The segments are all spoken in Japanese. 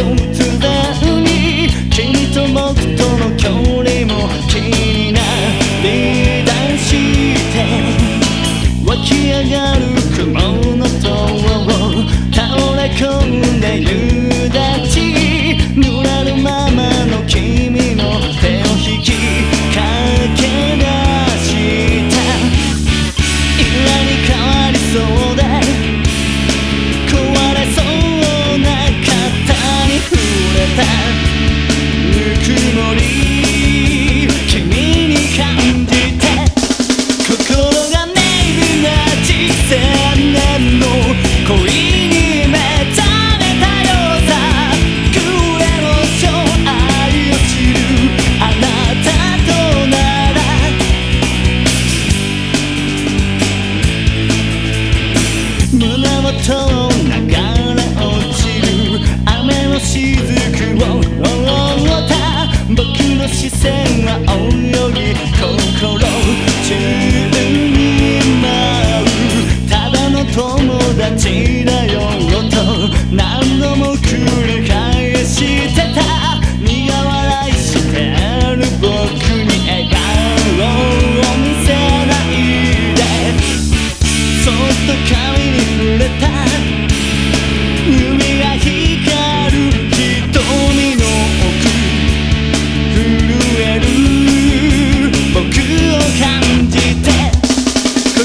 don't told と髪に触れた海が光る瞳の奥震える僕を感じて心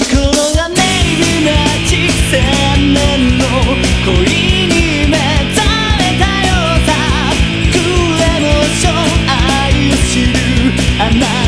がメイルな地線面の恋あなた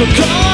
could call